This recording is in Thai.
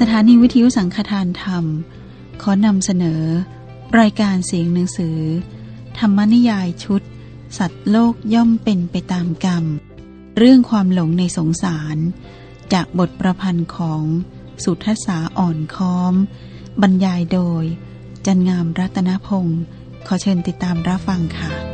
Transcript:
สถานีวิทยุสังฆทานธรรม ขอนำเสนอ รายการเสียงหนังสือ ธรรมนิยายชุด สัตว์โลกย่อมเป็นไปตามกรรม เรื่องความหลงในสงสาร จากบทประพันธ์ของสุทัศษาอ่อนค้อม บรรยายโดย จันงามรัตนพงศ์ขอเชิญติดตามรับฟังค่ะ